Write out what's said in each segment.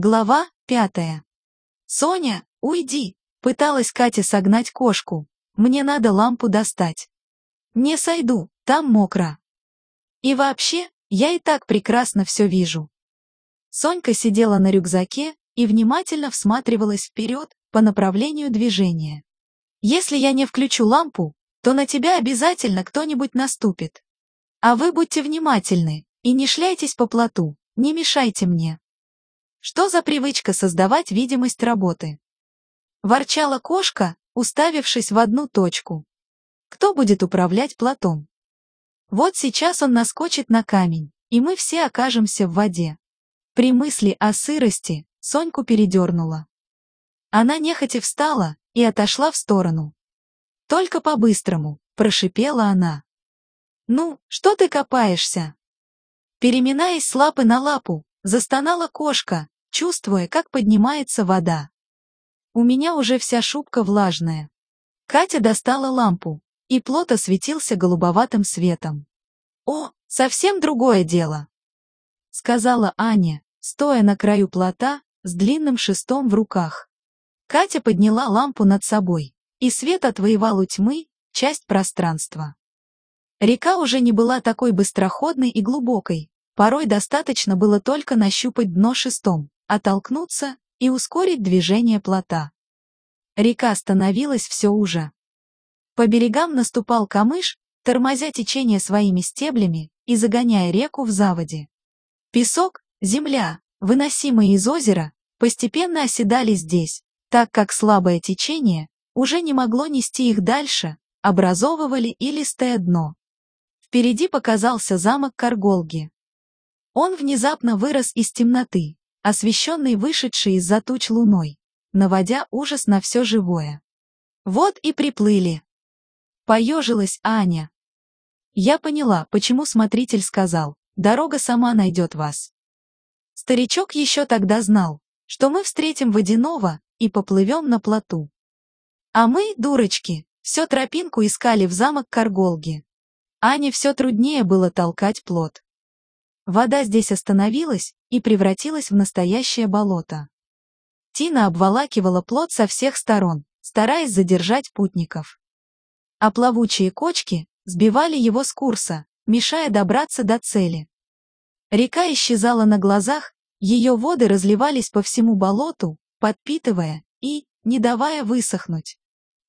Глава пятая. «Соня, уйди!» — пыталась Катя согнать кошку. «Мне надо лампу достать». «Не сойду, там мокро». «И вообще, я и так прекрасно все вижу». Сонька сидела на рюкзаке и внимательно всматривалась вперед по направлению движения. «Если я не включу лампу, то на тебя обязательно кто-нибудь наступит. А вы будьте внимательны и не шляйтесь по плоту, не мешайте мне». Что за привычка создавать видимость работы? Ворчала кошка, уставившись в одну точку. Кто будет управлять плотом? Вот сейчас он наскочит на камень, и мы все окажемся в воде. При мысли о сырости Соньку передернула. Она нехотя встала и отошла в сторону. Только по-быстрому, прошипела она. Ну, что ты копаешься? Переминаясь с лапы на лапу, Застонала кошка, чувствуя, как поднимается вода. У меня уже вся шубка влажная. Катя достала лампу, и плот осветился голубоватым светом. «О, совсем другое дело!» — сказала Аня, стоя на краю плота с длинным шестом в руках. Катя подняла лампу над собой, и свет отвоевал у тьмы часть пространства. Река уже не была такой быстроходной и глубокой, Порой достаточно было только нащупать дно шестом, оттолкнуться и ускорить движение плота. Река становилась все уже. По берегам наступал камыш, тормозя течение своими стеблями и загоняя реку в заводе. Песок, земля, выносимые из озера, постепенно оседали здесь, так как слабое течение уже не могло нести их дальше, образовывали и листое дно. Впереди показался замок Карголги. Он внезапно вырос из темноты, освещенный вышедшей из-за туч луной, наводя ужас на все живое. Вот и приплыли. Поежилась Аня. Я поняла, почему смотритель сказал, дорога сама найдет вас. Старичок еще тогда знал, что мы встретим водяного и поплывем на плоту. А мы, дурочки, все тропинку искали в замок Карголги. Ане все труднее было толкать плот. Вода здесь остановилась и превратилась в настоящее болото. Тина обволакивала плот со всех сторон, стараясь задержать путников. А плавучие кочки сбивали его с курса, мешая добраться до цели. Река исчезала на глазах, ее воды разливались по всему болоту, подпитывая и не давая высохнуть.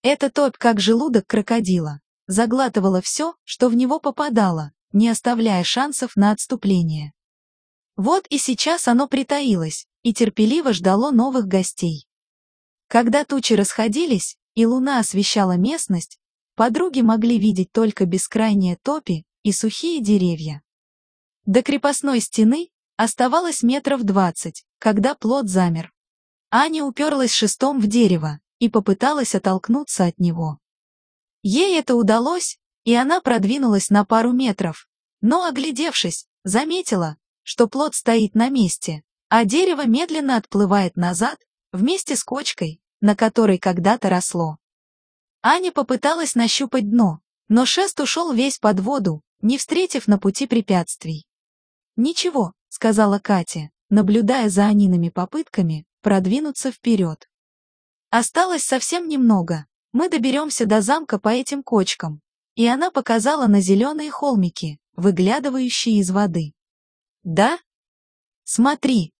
Эта топь, как желудок крокодила, заглатывала все, что в него попадало, не оставляя шансов на отступление. Вот и сейчас оно притаилось и терпеливо ждало новых гостей. Когда тучи расходились, и луна освещала местность, подруги могли видеть только бескрайние топи и сухие деревья. До крепостной стены оставалось метров двадцать, когда плод замер. Аня уперлась шестом в дерево и попыталась оттолкнуться от него. Ей это удалось, и она продвинулась на пару метров, но, оглядевшись, заметила, что плод стоит на месте, а дерево медленно отплывает назад, вместе с кочкой, на которой когда-то росло. Аня попыталась нащупать дно, но шест ушел весь под воду, не встретив на пути препятствий. «Ничего», — сказала Катя, наблюдая за Аниными попытками продвинуться вперед. «Осталось совсем немного, мы доберемся до замка по этим кочкам, и она показала на зеленые холмики, выглядывающие из воды. «Да? Смотри!»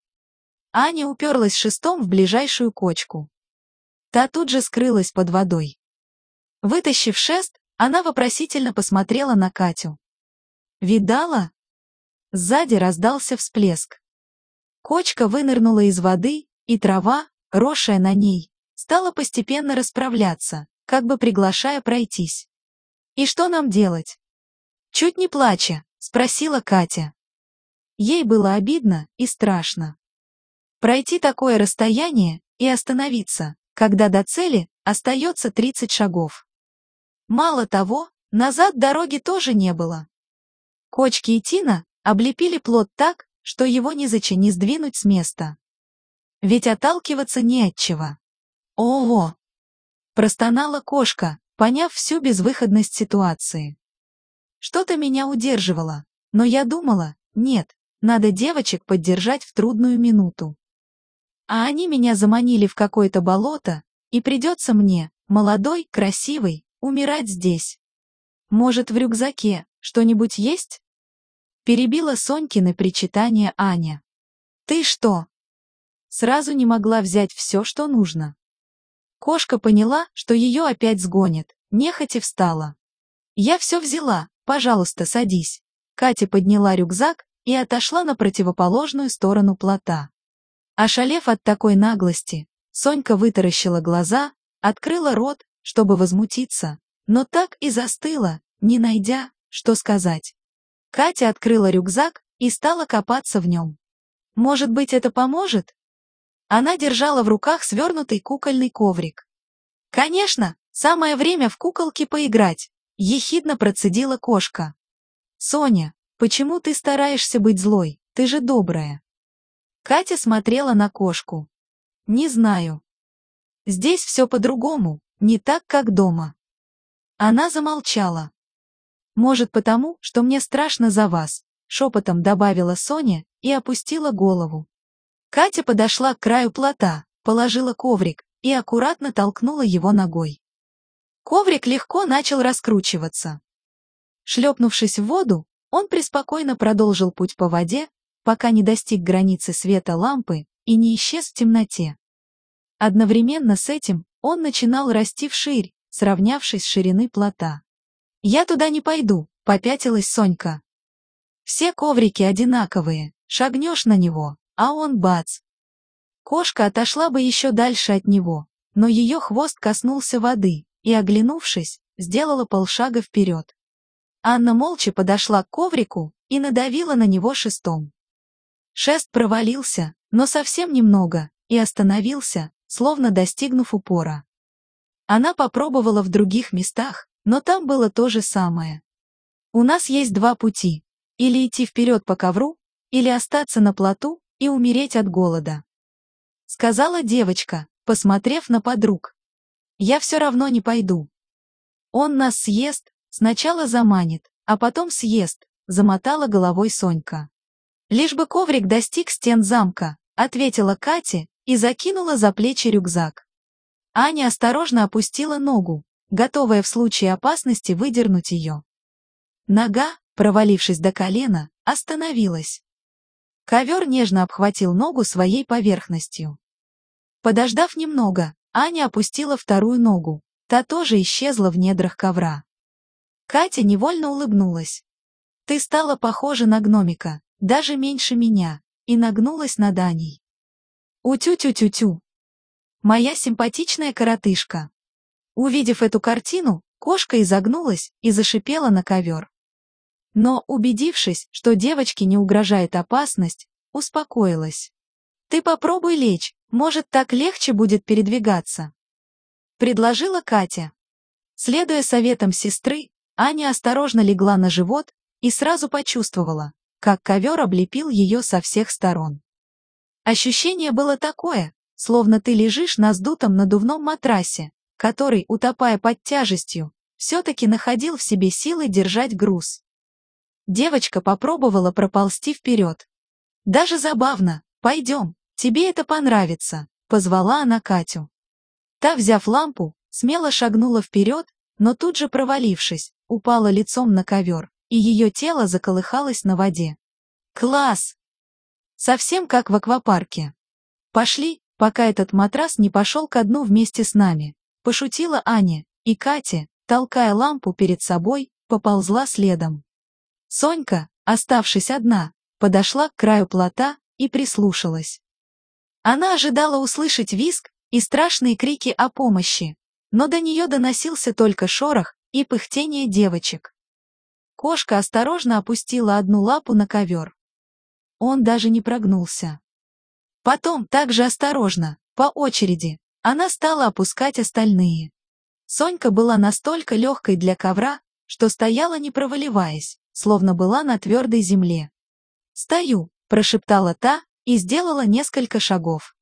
Аня уперлась шестом в ближайшую кочку. Та тут же скрылась под водой. Вытащив шест, она вопросительно посмотрела на Катю. «Видала?» Сзади раздался всплеск. Кочка вынырнула из воды, и трава, росшая на ней, стала постепенно расправляться, как бы приглашая пройтись. И что нам делать? Чуть не плача, спросила Катя. Ей было обидно и страшно. Пройти такое расстояние и остановиться, когда до цели остается 30 шагов. Мало того, назад дороги тоже не было. Кочки и Тина облепили плод так, что его незаче не сдвинуть с места. Ведь отталкиваться не от чего. Ого! Простонала кошка, поняв всю безвыходность ситуации. Что-то меня удерживало, но я думала, нет, надо девочек поддержать в трудную минуту. А они меня заманили в какое-то болото, и придется мне, молодой, красивый, умирать здесь. Может, в рюкзаке что-нибудь есть? Перебила Сонькины причитание Аня. Ты что? Сразу не могла взять все, что нужно. Кошка поняла, что ее опять сгонят, нехотя встала. Я все взяла, пожалуйста, садись. Катя подняла рюкзак и отошла на противоположную сторону плота. Ошалев от такой наглости, Сонька вытаращила глаза, открыла рот, чтобы возмутиться, но так и застыла, не найдя, что сказать. Катя открыла рюкзак и стала копаться в нем. Может быть, это поможет? Она держала в руках свернутый кукольный коврик. Конечно, самое время в куколки поиграть, ехидно процедила кошка. Соня, почему ты стараешься быть злой, ты же добрая. Катя смотрела на кошку. Не знаю. Здесь все по-другому, не так, как дома. Она замолчала. Может потому, что мне страшно за вас, шепотом добавила Соня и опустила голову. Катя подошла к краю плота, положила коврик и аккуратно толкнула его ногой. Коврик легко начал раскручиваться. Шлепнувшись в воду, он преспокойно продолжил путь по воде, пока не достиг границы света лампы и не исчез в темноте. Одновременно с этим он начинал расти вширь, сравнявшись с ширины плота. «Я туда не пойду», — попятилась Сонька. «Все коврики одинаковые, шагнешь на него, а он бац». Кошка отошла бы еще дальше от него, но ее хвост коснулся воды, и, оглянувшись, сделала полшага вперед. Анна молча подошла к коврику и надавила на него шестом. Шест провалился, но совсем немного, и остановился, словно достигнув упора. Она попробовала в других местах, но там было то же самое. У нас есть два пути. Или идти вперед по ковру, или остаться на плоту и умереть от голода. Сказала девочка, посмотрев на подруг. Я все равно не пойду. Он нас съест, сначала заманит, а потом съест, замотала головой Сонька. Лишь бы коврик достиг стен замка, ответила Катя и закинула за плечи рюкзак. Аня осторожно опустила ногу, готовая в случае опасности выдернуть ее. Нога, провалившись до колена, остановилась. Ковер нежно обхватил ногу своей поверхностью. Подождав немного, Аня опустила вторую ногу, та тоже исчезла в недрах ковра. Катя невольно улыбнулась. «Ты стала похожа на гномика, даже меньше меня», и нагнулась над Аней. «Утю-тю-тю-тю, Моя симпатичная коротышка. Увидев эту картину, кошка изогнулась и зашипела на ковер. Но, убедившись, что девочке не угрожает опасность, успокоилась. «Ты попробуй лечь, может, так легче будет передвигаться», — предложила Катя. Следуя советам сестры, Аня осторожно легла на живот и сразу почувствовала, как ковер облепил ее со всех сторон. Ощущение было такое, словно ты лежишь на сдутом надувном матрасе, который, утопая под тяжестью, все-таки находил в себе силы держать груз. Девочка попробовала проползти вперед. Даже забавно, пойдем, тебе это понравится, позвала она Катю. Та, взяв лампу, смело шагнула вперед, но тут же провалившись, упала лицом на ковер, и ее тело заколыхалось на воде. Класс! Совсем как в аквапарке. Пошли, пока этот матрас не пошел ко дну вместе с нами, пошутила Аня, и Катя, толкая лампу перед собой, поползла следом. Сонька, оставшись одна, подошла к краю плота и прислушалась. Она ожидала услышать визг и страшные крики о помощи, но до нее доносился только шорох и пыхтение девочек. Кошка осторожно опустила одну лапу на ковер. Он даже не прогнулся. Потом, также осторожно, по очереди, она стала опускать остальные. Сонька была настолько легкой для ковра, что стояла не проваливаясь, словно была на твердой земле. «Стою», — прошептала та и сделала несколько шагов.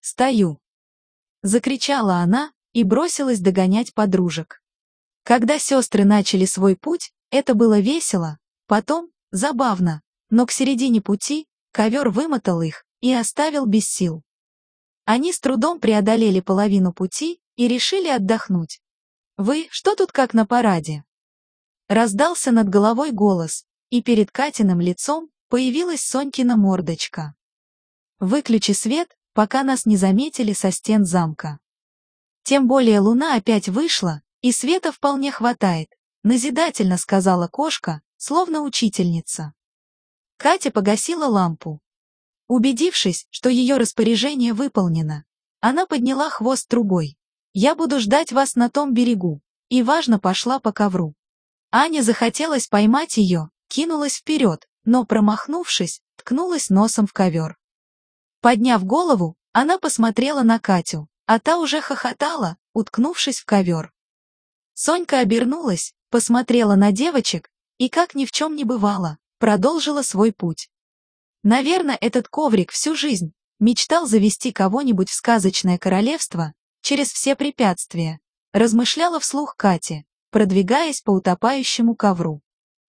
«Стою», — закричала она и бросилась догонять подружек. Когда сестры начали свой путь, это было весело, потом — забавно, но к середине пути ковер вымотал их, и оставил без сил. Они с трудом преодолели половину пути и решили отдохнуть. «Вы, что тут как на параде?» Раздался над головой голос, и перед Катиным лицом появилась Сонькина мордочка. «Выключи свет, пока нас не заметили со стен замка». Тем более луна опять вышла, и света вполне хватает, назидательно сказала кошка, словно учительница. Катя погасила лампу. Убедившись, что ее распоряжение выполнено, она подняла хвост трубой. «Я буду ждать вас на том берегу», и важно пошла по ковру. Аня захотелось поймать ее, кинулась вперед, но, промахнувшись, ткнулась носом в ковер. Подняв голову, она посмотрела на Катю, а та уже хохотала, уткнувшись в ковер. Сонька обернулась, посмотрела на девочек и, как ни в чем не бывало, продолжила свой путь. Наверное, этот коврик всю жизнь мечтал завести кого-нибудь в сказочное королевство через все препятствия, размышляла вслух Катя, продвигаясь по утопающему ковру.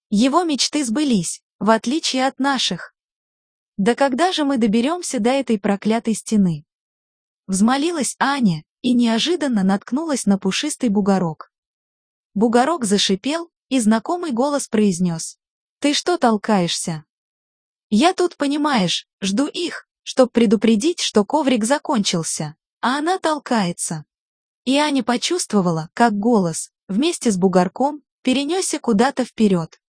Его мечты сбылись, в отличие от наших. Да когда же мы доберемся до этой проклятой стены? Взмолилась Аня и неожиданно наткнулась на пушистый бугорок. Бугорок зашипел, и знакомый голос произнес. «Ты что толкаешься?» Я тут, понимаешь, жду их, чтоб предупредить, что коврик закончился, а она толкается. И Аня почувствовала, как голос, вместе с бугорком, перенесся куда-то вперед.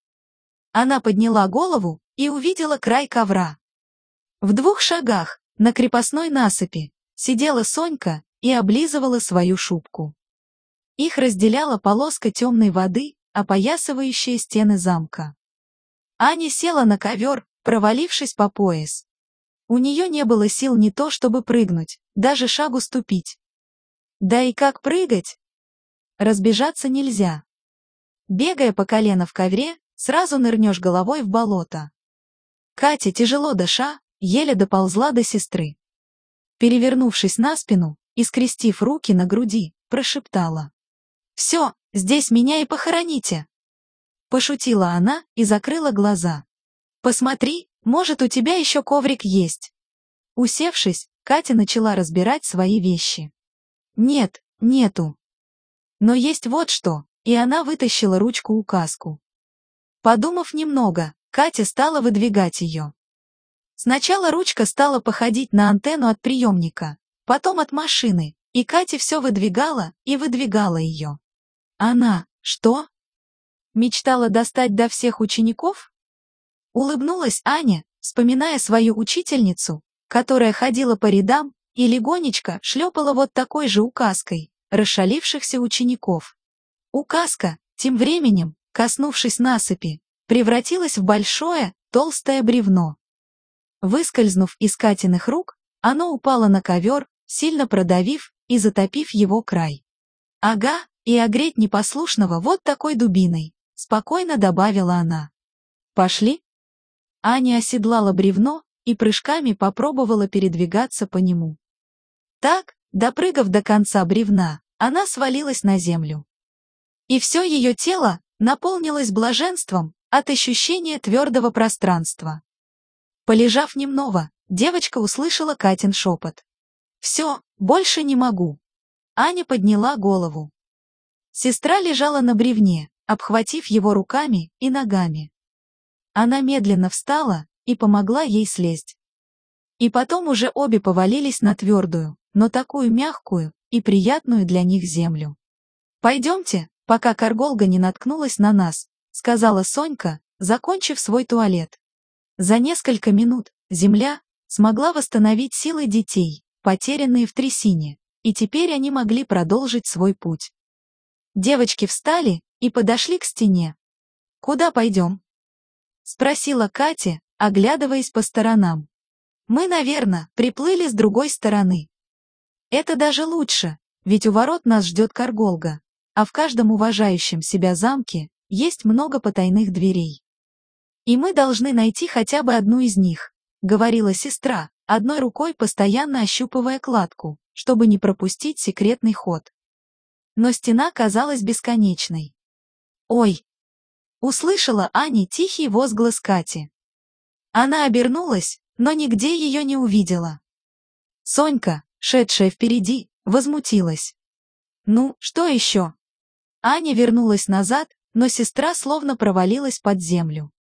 Она подняла голову и увидела край ковра. В двух шагах, на крепостной насыпи, сидела Сонька и облизывала свою шубку. Их разделяла полоска темной воды, опоясывающая стены замка. Аня села на ковер, провалившись по пояс. У нее не было сил не то чтобы прыгнуть, даже шагу ступить. Да и как прыгать? Разбежаться нельзя. Бегая по колено в ковре, сразу нырнешь головой в болото. Катя, тяжело дыша, еле доползла до сестры. Перевернувшись на спину и скрестив руки на груди, прошептала. «Все, здесь меня и похороните!» Пошутила она и закрыла глаза. Посмотри, может, у тебя еще коврик есть. Усевшись, Катя начала разбирать свои вещи. Нет, нету. Но есть вот что, и она вытащила ручку-указку. Подумав немного, Катя стала выдвигать ее. Сначала ручка стала походить на антенну от приемника, потом от машины, и Катя все выдвигала и выдвигала ее. Она, что? Мечтала достать до всех учеников? Улыбнулась Аня, вспоминая свою учительницу, которая ходила по рядам и легонечко шлепала вот такой же указкой расшалившихся учеников. Указка, тем временем, коснувшись насыпи, превратилась в большое, толстое бревно. Выскользнув из Катиных рук, оно упало на ковер, сильно продавив и затопив его край. «Ага, и огреть непослушного вот такой дубиной», — спокойно добавила она. «Пошли?» Аня оседлала бревно и прыжками попробовала передвигаться по нему. Так, допрыгав до конца бревна, она свалилась на землю. И все ее тело наполнилось блаженством от ощущения твердого пространства. Полежав немного, девочка услышала Катин шепот. «Все, больше не могу». Аня подняла голову. Сестра лежала на бревне, обхватив его руками и ногами. Она медленно встала и помогла ей слезть. И потом уже обе повалились на твердую, но такую мягкую и приятную для них землю. «Пойдемте, пока Карголга не наткнулась на нас», сказала Сонька, закончив свой туалет. За несколько минут земля смогла восстановить силы детей, потерянные в трясине, и теперь они могли продолжить свой путь. Девочки встали и подошли к стене. «Куда пойдем?» — спросила Катя, оглядываясь по сторонам. «Мы, наверное, приплыли с другой стороны. Это даже лучше, ведь у ворот нас ждет Карголга, а в каждом уважающем себя замке есть много потайных дверей. И мы должны найти хотя бы одну из них», — говорила сестра, одной рукой постоянно ощупывая кладку, чтобы не пропустить секретный ход. Но стена казалась бесконечной. «Ой, Услышала Аня тихий возглас Кати. Она обернулась, но нигде ее не увидела. «Сонька, шедшая впереди, возмутилась. «Ну, что еще?» Аня вернулась назад, но сестра словно провалилась под землю.